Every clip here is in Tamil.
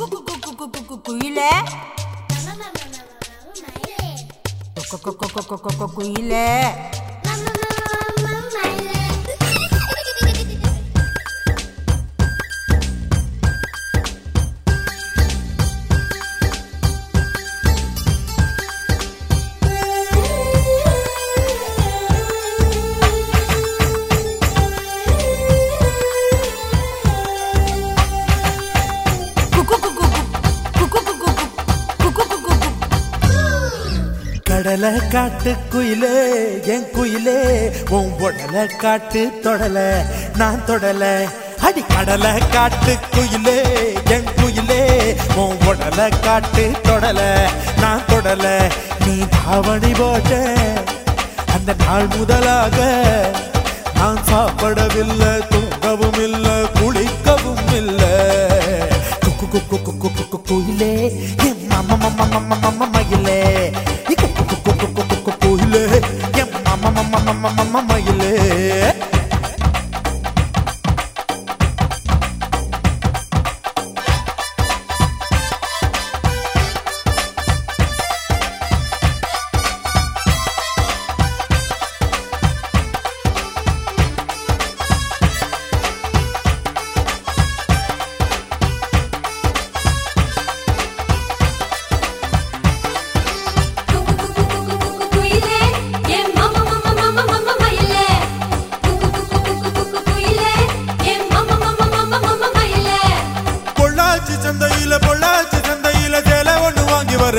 குயிலே குயிலே கடலை காட்டு குயிலே என் குயிலே. உன் உடல காட்டு தொடல நான் தொடல. அடி கடல காட்டு குயிலே என் குயிலே. உன் உடல காட்டு தொடல நான் தொடல. நீ தாவணி போட்ட அந்த நாள் முதலாக நான் சாப்பிடவில்லை தூங்கவும் இல்லை குளிக்கவும் இல்லை. குக்கு குக்கு குக்கு குக்கு குயிலே. என் மம்ம மம்ம மம்ம மம்ம மம மம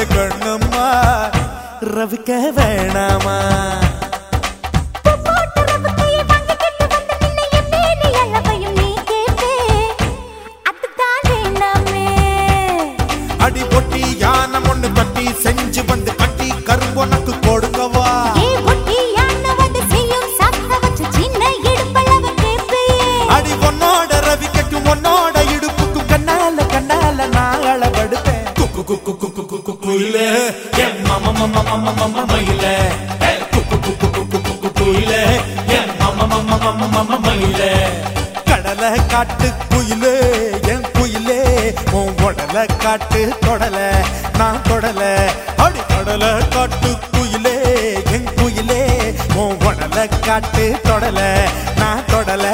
வாங்கி வர கண்ணம்மா. ரவிக்க வேணாமா அடி பொட்டி யானை ஒண்ணு தட்டி செஞ்சு வந்து கட்டி கரும்பொனக்கு கொடுக்கவா? அடி பொன்னோட ரவிக்கும் உன்னோட இடுப்புக்கும் கண்ணால கண்ணால நான் அளவெடுப்பேன் குக்கு குக்கு குயில என் மம மம மம மம மயிலே குக்கு குக்கு குக்கு குக்கு குயிலே என் மம மம மம மம மயிலே கடலை காட்டு குயிலே என் குயிலே உன் உடல காட்டு தொடல நான் தொடல அடி கடலை காட்டு குயிலே என் குயிலே உன் உடல காட்டு தொடல நான் தொடல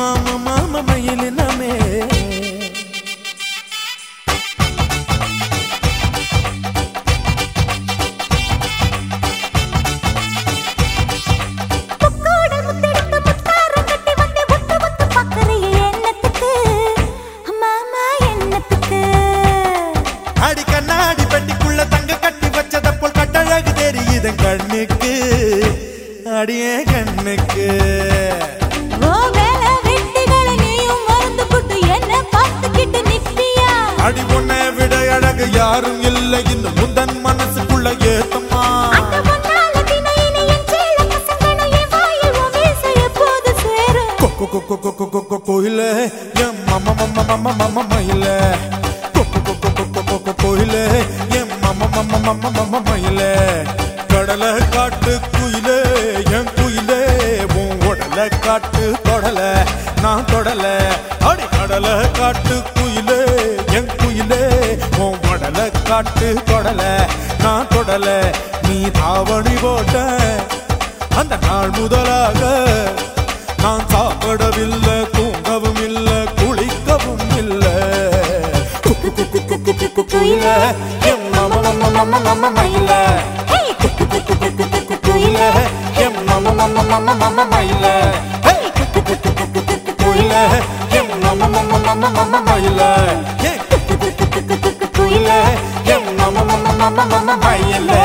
மாமா மாமா மயிலினமே கண்ணாடி பெட்டிக்குள்ள தங்க கட்டி வச்சத போல் கட்டழகு தெரியுது கண்ணுக்கு. அடியே கண்ணுக்கு. அடி உன்னை விட அழகு யாரும் இல்லை இந்த முந்தன் மனசுக்குள்ள ஏத்தம்மா கோயில என் மம மம மம மம மயில கோயில என் மம மம மம மம மயில கடலை காட்டு குயிலே என் குயிலே உன் உடல காட்டு தொடல நான் தொடல அடி கடலை காட்டு குயிலே காட்டு தொடல நான் தொடல நீ தாவணி போட்ட அந்த நாள் முதலாக. நான் சாப்பிடவில்லை தூங்கவும் இல்லை குளிக்கவும் இல்லை. குக்கு எம் மம மம மம மம மயில எம் மம மம மம மம மயில எம் மம மம மம மம மயில 妈妈妈妈呀